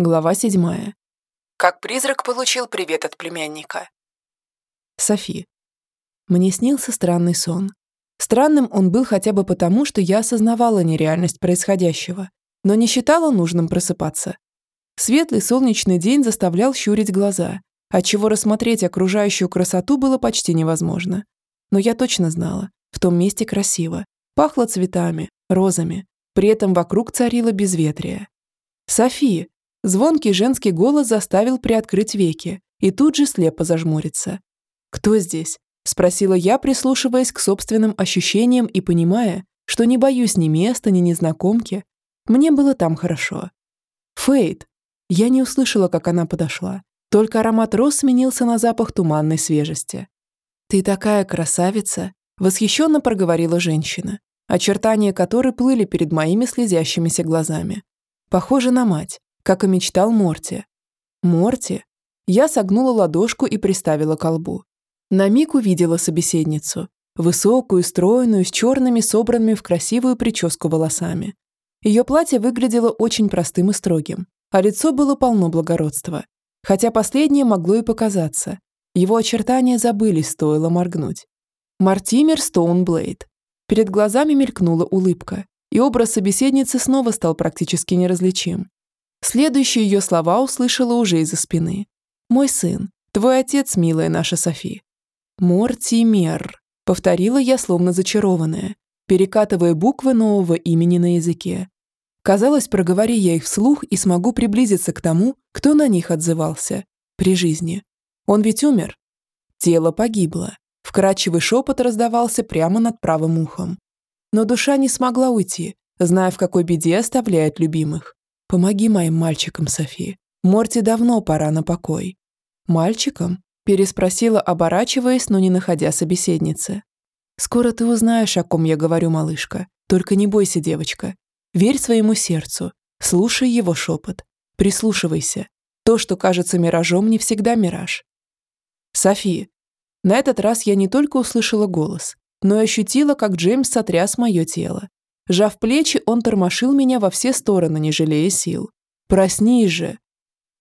Глава седьмая. Как призрак получил привет от племянника. Софи. Мне снился странный сон. Странным он был хотя бы потому, что я осознавала нереальность происходящего, но не считала нужным просыпаться. Светлый солнечный день заставлял щурить глаза, отчего рассмотреть окружающую красоту было почти невозможно. Но я точно знала, в том месте красиво, пахло цветами, розами, при этом вокруг царило безветрие. «Софи!» Звонкий женский голос заставил приоткрыть веки и тут же слепо зажмуриться. «Кто здесь?» – спросила я, прислушиваясь к собственным ощущениям и понимая, что не боюсь ни места, ни незнакомки. Мне было там хорошо. «Фейт!» Я не услышала, как она подошла. Только аромат роз сменился на запах туманной свежести. «Ты такая красавица!» – восхищенно проговорила женщина, очертания которой плыли перед моими слезящимися глазами. Похоже на мать, как и мечтал Морти. Морти? Я согнула ладошку и приставила колбу. На миг увидела собеседницу. Высокую, стройную, с черными, собранными в красивую прическу волосами. Ее платье выглядело очень простым и строгим, а лицо было полно благородства. Хотя последнее могло и показаться. Его очертания забылись, стоило моргнуть. Мартимер Стоунблейд. Перед глазами мелькнула улыбка, и образ собеседницы снова стал практически неразличим. Следующие ее слова услышала уже из-за спины. «Мой сын, твой отец, милая наша Софи». «Мортимер», — повторила я, словно зачарованная, перекатывая буквы нового имени на языке. Казалось, проговори я их вслух и смогу приблизиться к тому, кто на них отзывался. При жизни. Он ведь умер. Тело погибло. Вкрадчивый шепот раздавался прямо над правым ухом. Но душа не смогла уйти, зная, в какой беде оставляет любимых. Помоги моим мальчикам, Софи. Морти давно пора на покой. Мальчикам? Переспросила, оборачиваясь, но не находя собеседницы. Скоро ты узнаешь, о ком я говорю, малышка. Только не бойся, девочка. Верь своему сердцу. Слушай его шепот. Прислушивайся. То, что кажется миражом, не всегда мираж. Софи. На этот раз я не только услышала голос, но и ощутила, как Джеймс сотряс мое тело, Жав плечи, он тормошил меня во все стороны, не жалея сил. «Проснись же!»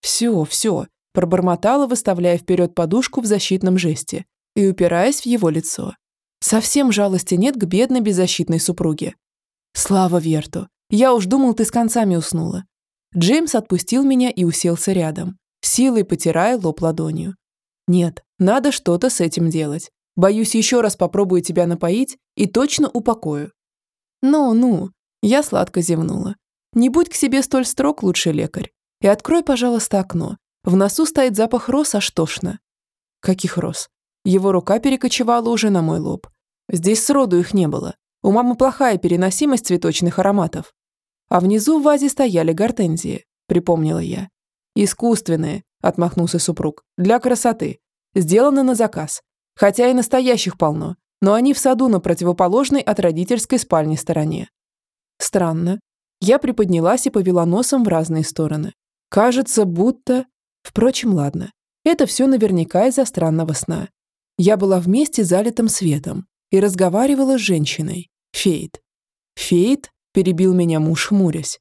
«Все, все», – пробормотала, выставляя вперед подушку в защитном жесте и упираясь в его лицо. Совсем жалости нет к бедной беззащитной супруге. «Слава Верту! Я уж думал, ты с концами уснула». Джеймс отпустил меня и уселся рядом, силой потирая лоб ладонью. «Нет, надо что-то с этим делать. Боюсь, еще раз попробую тебя напоить и точно упокою. «Ну-ну», я сладко зевнула. «Не будь к себе столь строг, лучший лекарь. И открой, пожалуйста, окно. В носу стоит запах роз, аж тошно». «Каких роз?» Его рука перекочевала уже на мой лоб. Здесь сроду их не было. У мамы плохая переносимость цветочных ароматов. А внизу в вазе стояли гортензии, припомнила я. Искусственные, отмахнулся супруг, для красоты. Сделаны на заказ. Хотя и настоящих полно но они в саду на противоположной от родительской спальни стороне. Странно. Я приподнялась и повела носом в разные стороны. Кажется, будто... Впрочем, ладно. Это все наверняка из-за странного сна. Я была вместе залитым светом и разговаривала с женщиной. Фейт. Фейт? Перебил меня муж, хмурясь.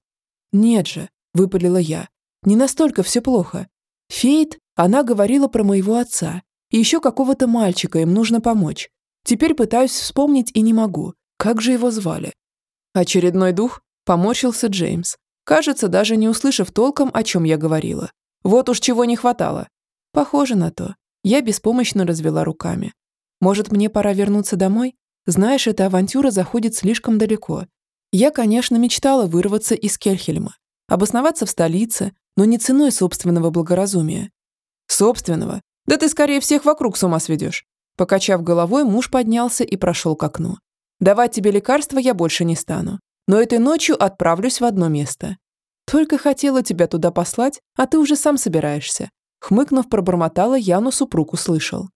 Нет же, выпалила я. Не настолько все плохо. Фейт, она говорила про моего отца. И еще какого-то мальчика им нужно помочь. Теперь пытаюсь вспомнить и не могу. Как же его звали? Очередной дух? Поморщился Джеймс. Кажется, даже не услышав толком, о чем я говорила. Вот уж чего не хватало. Похоже на то. Я беспомощно развела руками. Может, мне пора вернуться домой? Знаешь, эта авантюра заходит слишком далеко. Я, конечно, мечтала вырваться из Кельхельма, обосноваться в столице, но не ценой собственного благоразумия. Собственного? Да ты скорее всех вокруг с ума сведешь. Покачав головой, муж поднялся и прошел к окну. «Давать тебе лекарства я больше не стану, но этой ночью отправлюсь в одно место. Только хотела тебя туда послать, а ты уже сам собираешься». Хмыкнув, пробормотала, Яну супруг услышал.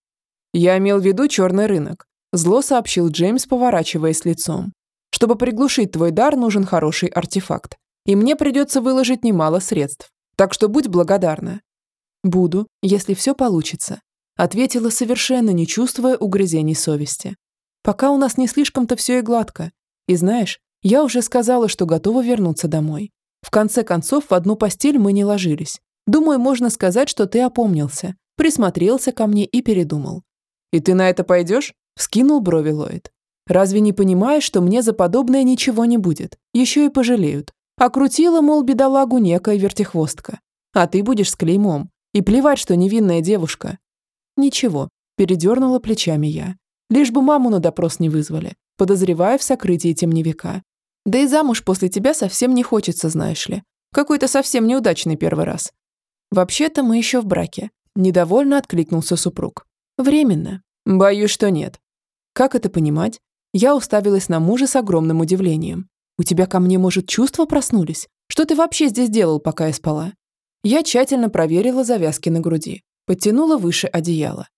«Я имел в виду черный рынок», – зло сообщил Джеймс, поворачиваясь лицом. «Чтобы приглушить твой дар, нужен хороший артефакт. И мне придется выложить немало средств. Так что будь благодарна». «Буду, если все получится», Ответила совершенно не чувствуя угрызений совести. Пока у нас не слишком-то все и гладко. И знаешь, я уже сказала, что готова вернуться домой. В конце концов, в одну постель мы не ложились. Думаю, можно сказать, что ты опомнился, присмотрелся ко мне и передумал. «И ты на это пойдешь?» – вскинул брови Ллойд. «Разве не понимаешь, что мне за подобное ничего не будет? Еще и пожалеют. Окрутила, мол, бедолагу некая вертихвостка. А ты будешь с клеймом. И плевать, что невинная девушка». «Ничего», – передернула плечами я. Лишь бы маму на допрос не вызвали, подозревая в сокрытии темневика. Да и замуж после тебя совсем не хочется, знаешь ли. Какой-то совсем неудачный первый раз. Вообще-то мы еще в браке. Недовольно откликнулся супруг. Временно. Боюсь, что нет. Как это понимать? Я уставилась на мужа с огромным удивлением. У тебя ко мне, может, чувства проснулись? Что ты вообще здесь делал, пока я спала? Я тщательно проверила завязки на груди, подтянула выше одеяла.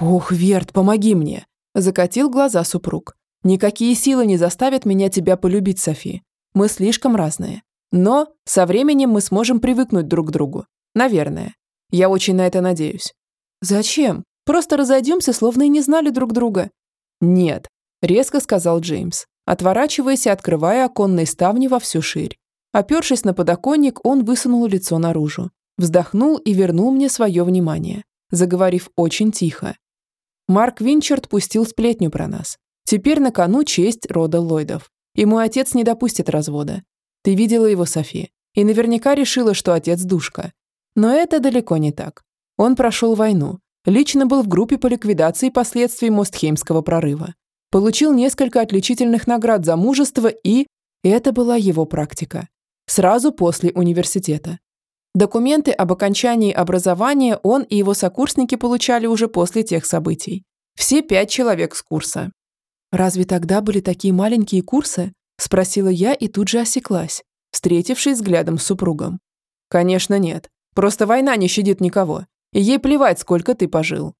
Ох, Верт, помоги мне! Закатил глаза супруг. Никакие силы не заставят меня тебя полюбить, Софи. Мы слишком разные. Но со временем мы сможем привыкнуть друг к другу. Наверное. Я очень на это надеюсь. Зачем? Просто разойдемся, словно и не знали друг друга. Нет, резко сказал Джеймс, отворачиваясь и открывая оконные ставни во всю ширь. Опершись на подоконник, он высунул лицо наружу, вздохнул и вернул мне свое внимание, заговорив очень тихо. Марк Винчард пустил сплетню про нас. Теперь на кону честь рода Ллойдов. И мой отец не допустит развода. Ты видела его, Софи, и наверняка решила, что отец душка. Но это далеко не так. Он прошел войну, лично был в группе по ликвидации последствий Мостхеймского прорыва. Получил несколько отличительных наград за мужество и... Это была его практика. Сразу после университета. Документы об окончании образования он и его сокурсники получали уже после тех событий. Все пять человек с курса. «Разве тогда были такие маленькие курсы?» – спросила я и тут же осеклась, встретившись взглядом с супругом. «Конечно нет. Просто война не щадит никого. И ей плевать, сколько ты пожил».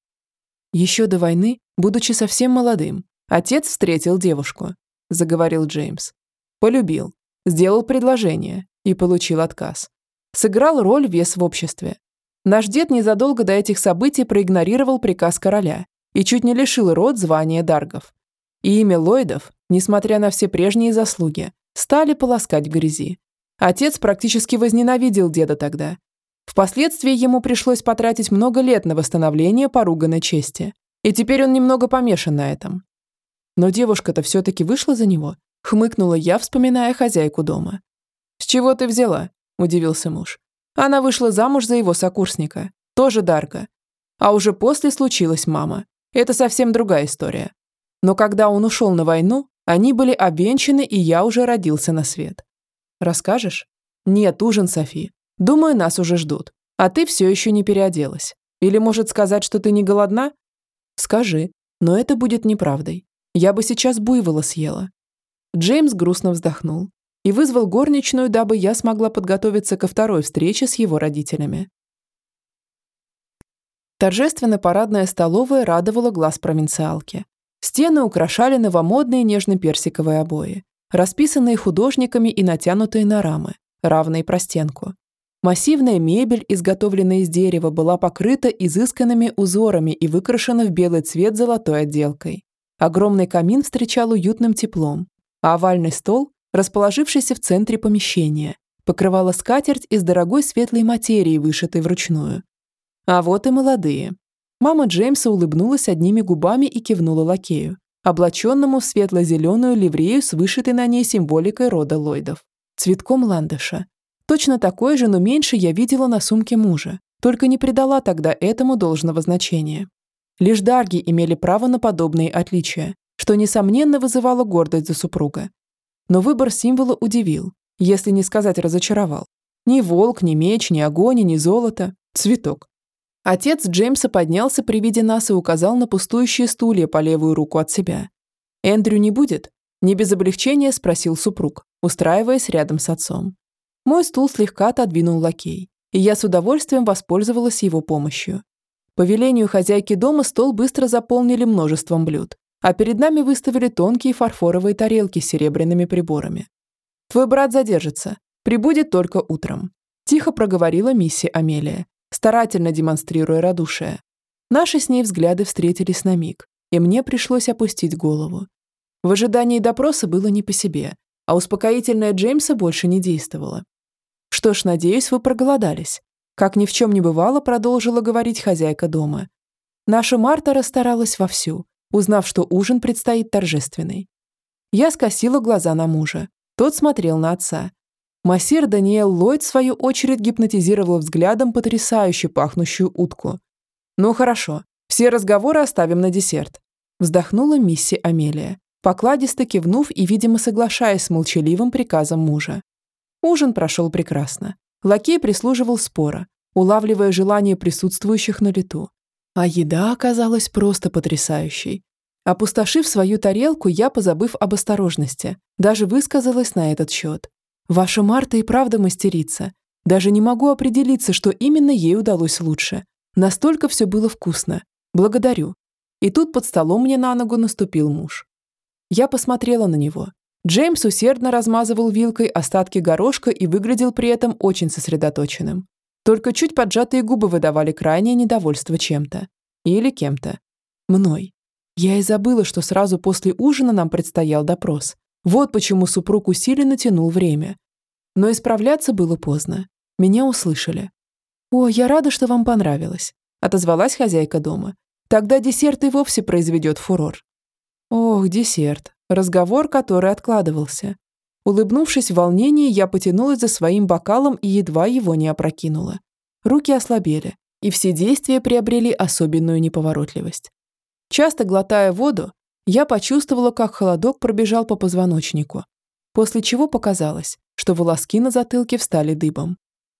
Еще до войны, будучи совсем молодым, отец встретил девушку, заговорил Джеймс. Полюбил, сделал предложение и получил отказ. Сыграл роль вес в обществе. Наш дед незадолго до этих событий проигнорировал приказ короля и чуть не лишил род звания Даргов. И имя Ллойдов, несмотря на все прежние заслуги, стали полоскать грязи. Отец практически возненавидел деда тогда. Впоследствии ему пришлось потратить много лет на восстановление поруганной чести. И теперь он немного помешан на этом. Но девушка-то все-таки вышла за него, хмыкнула я, вспоминая хозяйку дома. «С чего ты взяла?» – удивился муж. Она вышла замуж за его сокурсника, тоже Дарга. А уже после случилась мама. Это совсем другая история. Но когда он ушел на войну, они были обвенчаны, и я уже родился на свет. Расскажешь? Нет, ужин, Софи. Думаю, нас уже ждут. А ты все еще не переоделась. Или может сказать, что ты не голодна? Скажи, но это будет неправдой. Я бы сейчас буйвола съела. Джеймс грустно вздохнул и вызвал горничную, дабы я смогла подготовиться ко второй встрече с его родителями. Торжественно парадная столовая радовала глаз провинциалки. Стены украшали новомодные нежно-персиковые обои, расписанные художниками и натянутые на рамы, равные простенку. Массивная мебель, изготовленная из дерева, была покрыта изысканными узорами и выкрашена в белый цвет золотой отделкой. Огромный камин встречал уютным теплом, а овальный стол, расположившийся в центре помещения, покрывала скатерть из дорогой светлой материи, вышитой вручную. А вот и молодые, Мама Джеймса улыбнулась одними губами и кивнула лакею, облаченному в светло-зеленую ливрею с вышитой на ней символикой рода Ллойдов. Цветком ландыша. Точно такое же, но меньше я видела на сумке мужа, только не придала тогда этому должного значения. Лишь дарги имели право на подобные отличия, что, несомненно, вызывало гордость за супруга. Но выбор символа удивил, если не сказать разочаровал. Ни волк, ни меч, ни огонь, ни золото. Цветок. Отец Джеймса поднялся при виде нас и указал на пустующие стулья по левую руку от себя. «Эндрю не будет?» Не без облегчения спросил супруг, устраиваясь рядом с отцом. Мой стул слегка отодвинул лакей, и я с удовольствием воспользовалась его помощью. По велению хозяйки дома стол быстро заполнили множеством блюд, а перед нами выставили тонкие фарфоровые тарелки с серебряными приборами. «Твой брат задержится. Прибудет только утром», – тихо проговорила миссия Амелия, старательно демонстрируя радушие. Наши с ней взгляды встретились на миг, и мне пришлось опустить голову. В ожидании допроса было не по себе, а успокоительное Джеймса больше не действовало. Что ж, надеюсь, вы проголодались. Как ни в чем не бывало, продолжила говорить хозяйка дома. Наша Марта расстаралась вовсю, узнав, что ужин предстоит торжественный. Я скосила глаза на мужа. Тот смотрел на отца. Массир Даниэл Ллойд, в свою очередь, гипнотизировал взглядом потрясающе пахнущую утку. «Ну хорошо, все разговоры оставим на десерт», вздохнула мисси Амелия, покладисто кивнув и, видимо, соглашаясь с молчаливым приказом мужа. Ужин прошел прекрасно. Лакей прислуживал спора, улавливая желание присутствующих на лету. А еда оказалась просто потрясающей. Опустошив свою тарелку, я, позабыв об осторожности, даже высказалась на этот счет. Ваша Марта и правда мастерица. Даже не могу определиться, что именно ей удалось лучше. Настолько все было вкусно. Благодарю. И тут под столом мне на ногу наступил муж. Я посмотрела на него. Джеймс усердно размазывал вилкой остатки горошка и выглядел при этом очень сосредоточенным. Только чуть поджатые губы выдавали крайнее недовольство чем-то. Или кем-то. Мной. Я и забыла, что сразу после ужина нам предстоял допрос. Вот почему супруг усиленно тянул время. Но исправляться было поздно. Меня услышали. «О, я рада, что вам понравилось», – отозвалась хозяйка дома. «Тогда десерт и вовсе произведет фурор». Ох, десерт. Разговор, который откладывался. Улыбнувшись в волнении, я потянулась за своим бокалом и едва его не опрокинула. Руки ослабели, и все действия приобрели особенную неповоротливость. Часто глотая воду, я почувствовала, как холодок пробежал по позвоночнику, после чего показалось, что волоски на затылке встали дыбом.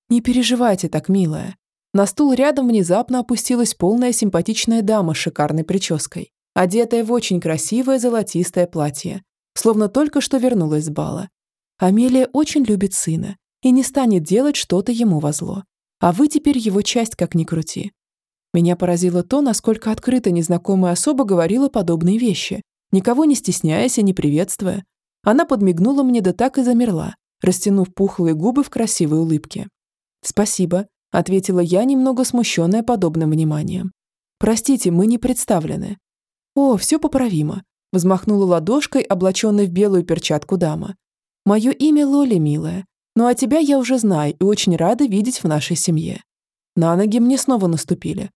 «Не переживайте так, милая». На стул рядом внезапно опустилась полная симпатичная дама с шикарной прической, одетая в очень красивое золотистое платье, словно только что вернулась с бала. Амелия очень любит сына и не станет делать что-то ему во зло. А вы теперь его часть, как ни крути. Меня поразило то, насколько открыто незнакомая особа говорила подобные вещи, никого не стесняясь и не приветствуя. Она подмигнула мне да так и замерла, растянув пухлые губы в красивой улыбке. «Спасибо», — ответила я, немного смущенная подобным вниманием. «Простите, мы не представлены». «О, все поправимо», — взмахнула ладошкой, облаченной в белую перчатку дама. «Мое имя Лоли, милая. Ну а тебя я уже знаю и очень рада видеть в нашей семье». На ноги мне снова наступили,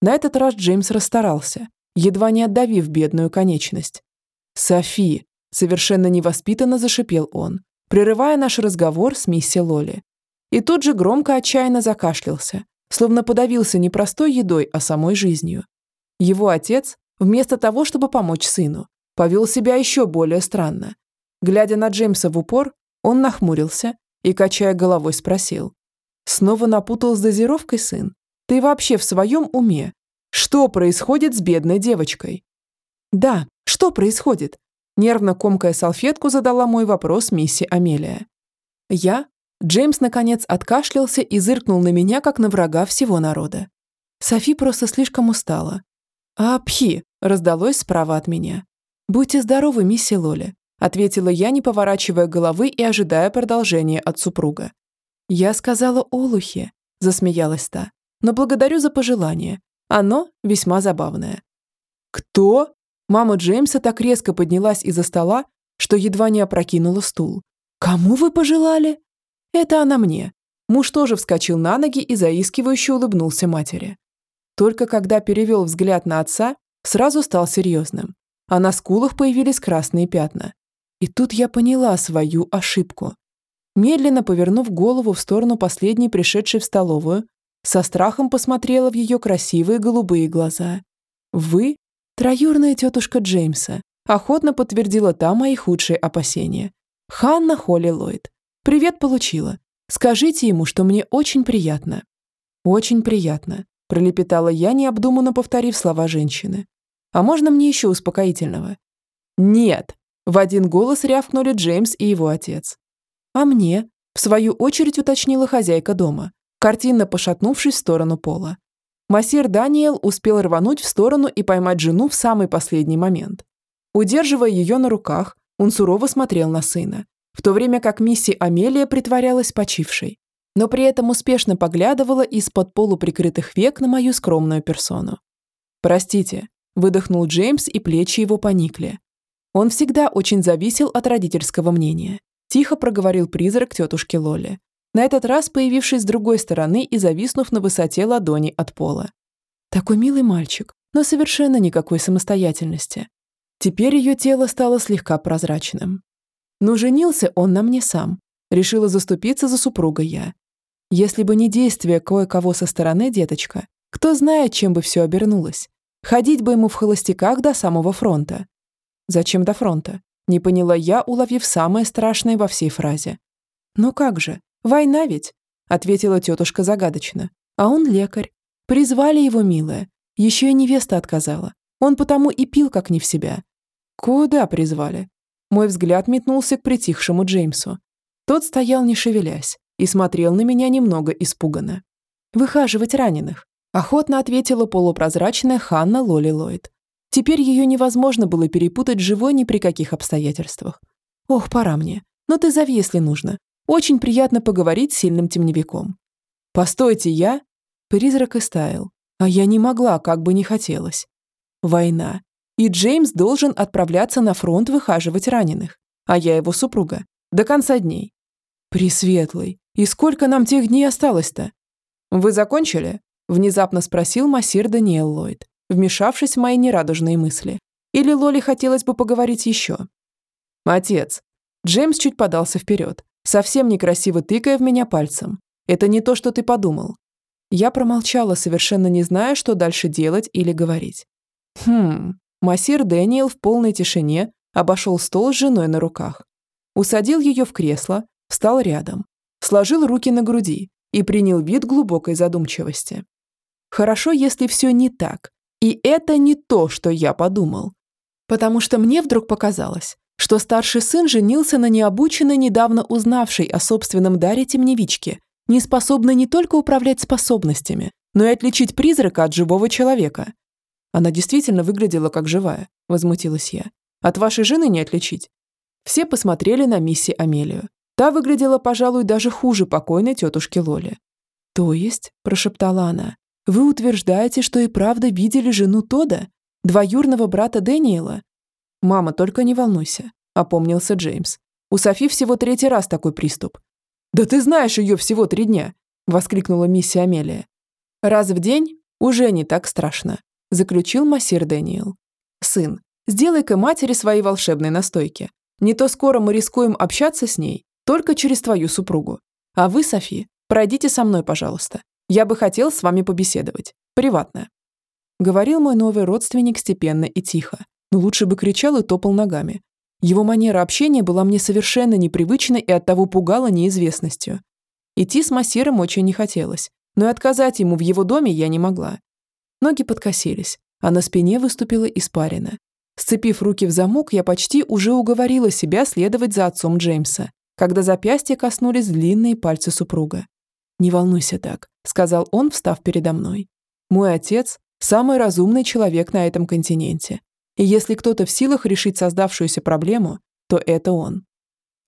на этот раз Джеймс расстарался, едва не отдавив бедную конечность. «Софи!» – совершенно невоспитанно зашипел он, прерывая наш разговор с миссис Лоли. И тут же громко отчаянно закашлялся, словно подавился не простой едой, а самой жизнью. Его отец, вместо того, чтобы помочь сыну, повел себя еще более странно. Глядя на Джеймса в упор, он нахмурился и, качая головой, спросил. «Снова напутал с дозировкой, сын? Ты вообще в своем уме? Что происходит с бедной девочкой? Да, что происходит? Нервно комкая салфетку задала мой вопрос мисси Амелия. Я? Джеймс наконец откашлялся и зыркнул на меня, как на врага всего народа. Софи просто слишком устала. «А, пхи!» – раздалось справа от меня. «Будьте здоровы, мисси Лоли», – ответила я, не поворачивая головы и ожидая продолжения от супруга. «Я сказала Олухе», – засмеялась та но благодарю за пожелание. Оно весьма забавное». «Кто?» Мама Джеймса так резко поднялась из-за стола, что едва не опрокинула стул. «Кому вы пожелали?» «Это она мне». Муж тоже вскочил на ноги и заискивающе улыбнулся матери. Только когда перевел взгляд на отца, сразу стал серьезным, а на скулах появились красные пятна. И тут я поняла свою ошибку. Медленно повернув голову в сторону последней пришедшей в столовую, со страхом посмотрела в ее красивые голубые глаза. «Вы – троюрная тетушка Джеймса», охотно подтвердила та мои худшие опасения. «Ханна Холли Ллойд. Привет получила. Скажите ему, что мне очень приятно». «Очень приятно», – пролепетала я, необдуманно повторив слова женщины. «А можно мне еще успокоительного?» «Нет», – в один голос рявкнули Джеймс и его отец. «А мне?» – в свою очередь уточнила хозяйка дома, картинно пошатнувшись в сторону пола. Массир Даниэл успел рвануть в сторону и поймать жену в самый последний момент. Удерживая ее на руках, он сурово смотрел на сына, в то время как мисси Амелия притворялась почившей, но при этом успешно поглядывала из-под полуприкрытых век на мою скромную персону. «Простите», – выдохнул Джеймс, и плечи его поникли. Он всегда очень зависел от родительского мнения. Тихо проговорил призрак тетушки Лоли, на этот раз появившись с другой стороны и зависнув на высоте ладони от пола. Такой милый мальчик, но совершенно никакой самостоятельности. Теперь ее тело стало слегка прозрачным. Но женился он на мне сам. Решила заступиться за супруга я. Если бы не действие кое-кого со стороны, деточка, кто знает, чем бы все обернулось. Ходить бы ему в холостяках до самого фронта. Зачем до фронта? Не поняла я, уловив самое страшное во всей фразе. «Ну как же, война ведь?» — ответила тетушка загадочно. «А он лекарь. Призвали его, милая. Еще и невеста отказала. Он потому и пил, как не в себя». «Куда призвали?» Мой взгляд метнулся к притихшему Джеймсу. Тот стоял, не шевелясь, и смотрел на меня немного испуганно. «Выхаживать раненых», – охотно ответила полупрозрачная Ханна Лоли Ллойд. Теперь ее невозможно было перепутать живой ни при каких обстоятельствах. «Ох, пора мне. Но ты зови, если нужно. Очень приятно поговорить с сильным темневиком». «Постойте, я...» Призрак истаял. А я не могла, как бы не хотелось. Война. И Джеймс должен отправляться на фронт выхаживать раненых. А я его супруга. До конца дней. Пресветлый. И сколько нам тех дней осталось-то? Вы закончили? Внезапно спросил массир Даниэл Ллойд вмешавшись в мои нерадужные мысли. Или Лоли хотелось бы поговорить еще? «Отец». Джеймс чуть подался вперед, совсем некрасиво тыкая в меня пальцем. «Это не то, что ты подумал». Я промолчала, совершенно не зная, что дальше делать или говорить. Хм, массир Дэниел в полной тишине обошел стол с женой на руках. Усадил ее в кресло, встал рядом, сложил руки на груди и принял вид глубокой задумчивости. Хорошо, если все не так, и это не то, что я подумал. Потому что мне вдруг показалось, что старший сын женился на необученной, недавно узнавшей о собственном даре темневичке, не способной не только управлять способностями, но и отличить призрака от живого человека. Она действительно выглядела как живая, возмутилась я. От вашей жены не отличить. Все посмотрели на мисси Амелию. Та выглядела, пожалуй, даже хуже покойной тетушки Лоли. «То есть», – прошептала она, вы утверждаете, что и правда видели жену Тода, двоюрного брата Дэниела? Мама, только не волнуйся, опомнился Джеймс. У Софи всего третий раз такой приступ. Да ты знаешь ее всего три дня, воскликнула миссия Амелия. Раз в день уже не так страшно, заключил массир Дэниел. Сын, сделай-ка матери свои волшебные настойки. Не то скоро мы рискуем общаться с ней только через твою супругу. А вы, Софи, пройдите со мной, пожалуйста. Я бы хотел с вами побеседовать. Приватно». Говорил мой новый родственник степенно и тихо, но лучше бы кричал и топал ногами. Его манера общения была мне совершенно непривычна и оттого пугала неизвестностью. Идти с массиром очень не хотелось, но и отказать ему в его доме я не могла. Ноги подкосились, а на спине выступила испарина. Сцепив руки в замок, я почти уже уговорила себя следовать за отцом Джеймса, когда запястья коснулись длинные пальцы супруга. «Не волнуйся так», — сказал он, встав передо мной. «Мой отец — самый разумный человек на этом континенте. И если кто-то в силах решить создавшуюся проблему, то это он.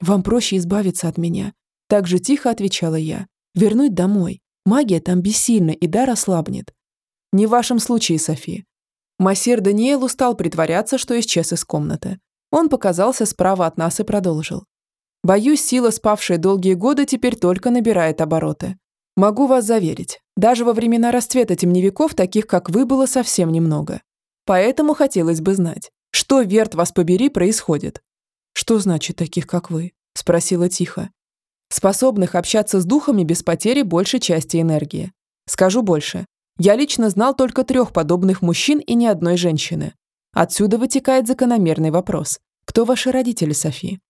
Вам проще избавиться от меня». Так же тихо отвечала я. «Вернуть домой. Магия там бессильна, и дар ослабнет». «Не в вашем случае, Софи». Массир Даниэл устал притворяться, что исчез из комнаты. Он показался справа от нас и продолжил. Боюсь, сила, спавшая долгие годы, теперь только набирает обороты. Могу вас заверить, даже во времена расцвета темневиков таких, как вы, было совсем немного. Поэтому хотелось бы знать, что, верт вас побери, происходит. Что значит таких, как вы? Спросила тихо. Способных общаться с духами без потери большей части энергии. Скажу больше. Я лично знал только трех подобных мужчин и ни одной женщины. Отсюда вытекает закономерный вопрос. Кто ваши родители, Софи?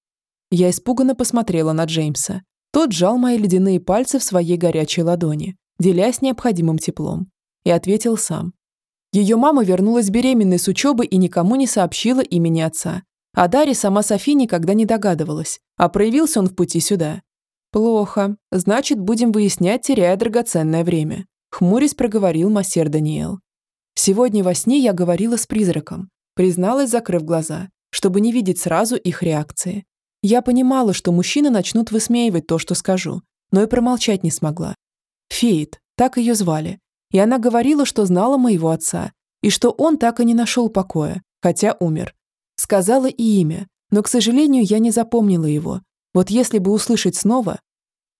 Я испуганно посмотрела на Джеймса. Тот сжал мои ледяные пальцы в своей горячей ладони, делясь необходимым теплом. И ответил сам. Ее мама вернулась беременной с учебы и никому не сообщила имени отца. А Дарья сама Софи никогда не догадывалась, а проявился он в пути сюда. «Плохо. Значит, будем выяснять, теряя драгоценное время», — хмурясь проговорил массер Даниэл. «Сегодня во сне я говорила с призраком», призналась, закрыв глаза, чтобы не видеть сразу их реакции. Я понимала, что мужчины начнут высмеивать то, что скажу, но и промолчать не смогла. Фейт, так ее звали, и она говорила, что знала моего отца, и что он так и не нашел покоя, хотя умер. Сказала и имя, но, к сожалению, я не запомнила его. Вот если бы услышать снова...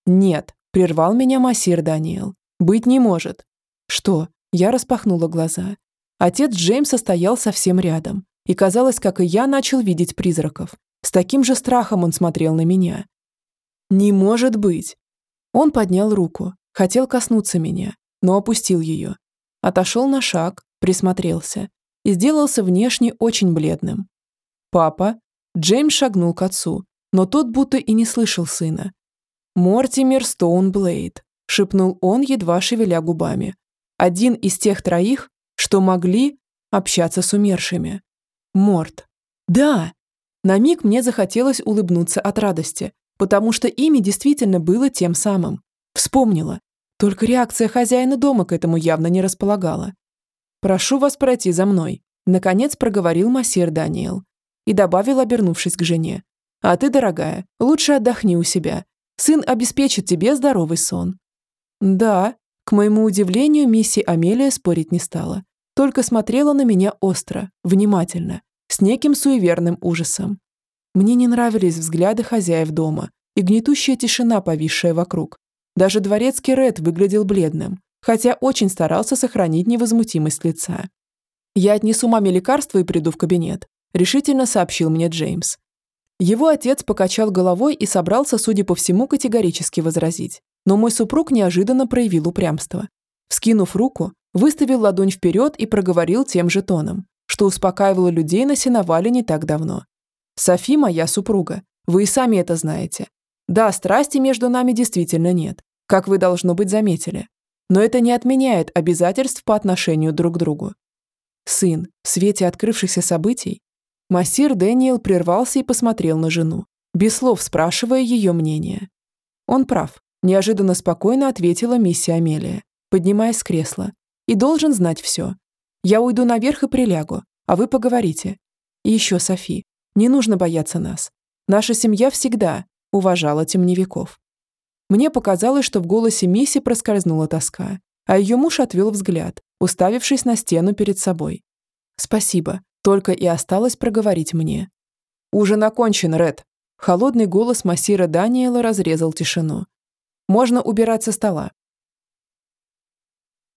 Нет, Прервал меня массир Даниэл. «Быть не может». «Что?» Я распахнула глаза. Отец Джеймса стоял совсем рядом, и казалось, как и я, начал видеть призраков. С таким же страхом он смотрел на меня. «Не может быть!» Он поднял руку, хотел коснуться меня, но опустил ее. Отошел на шаг, присмотрелся и сделался внешне очень бледным. «Папа?» Джеймс шагнул к отцу, но тот будто и не слышал сына. «Мортимер Стоунблейд», — шепнул он, едва шевеля губами. «Один из тех троих, что могли общаться с умершими. Морт. Да!» На миг мне захотелось улыбнуться от радости, потому что имя действительно было тем самым. Вспомнила. Только реакция хозяина дома к этому явно не располагала. «Прошу вас пройти за мной», — наконец проговорил массир Даниэл и добавил, обернувшись к жене. «А ты, дорогая, лучше отдохни у себя. Сын обеспечит тебе здоровый сон». «Да», к моему удивлению, миссия Амелия спорить не стала, только смотрела на меня остро, внимательно, с неким суеверным ужасом. Мне не нравились взгляды хозяев дома и гнетущая тишина, повисшая вокруг. Даже дворецкий Ред выглядел бледным, хотя очень старался сохранить невозмутимость лица. «Я отнесу маме лекарство и приду в кабинет», – решительно сообщил мне Джеймс. Его отец покачал головой и собрался, судя по всему, категорически возразить. Но мой супруг неожиданно проявил упрямство. Вскинув руку, выставил ладонь вперед и проговорил тем же тоном, что успокаивало людей на сеновале не так давно. «Софи моя супруга, вы и сами это знаете. Да, страсти между нами действительно нет, как вы, должно быть, заметили. Но это не отменяет обязательств по отношению друг к другу. Сын, в свете открывшихся событий, массир Дэниел прервался и посмотрел на жену, без слов спрашивая ее мнение. Он прав, неожиданно спокойно ответила миссия Амелия, поднимаясь с кресла, и должен знать все. Я уйду наверх и прилягу, а вы поговорите. И еще, Софи, не нужно бояться нас. Наша семья всегда уважала темневиков. Мне показалось, что в голосе Мисси проскользнула тоска, а ее муж отвел взгляд, уставившись на стену перед собой. «Спасибо», только и осталось проговорить мне. «Ужин окончен, Ред!» Холодный голос массира Даниэла разрезал тишину. «Можно убирать со стола.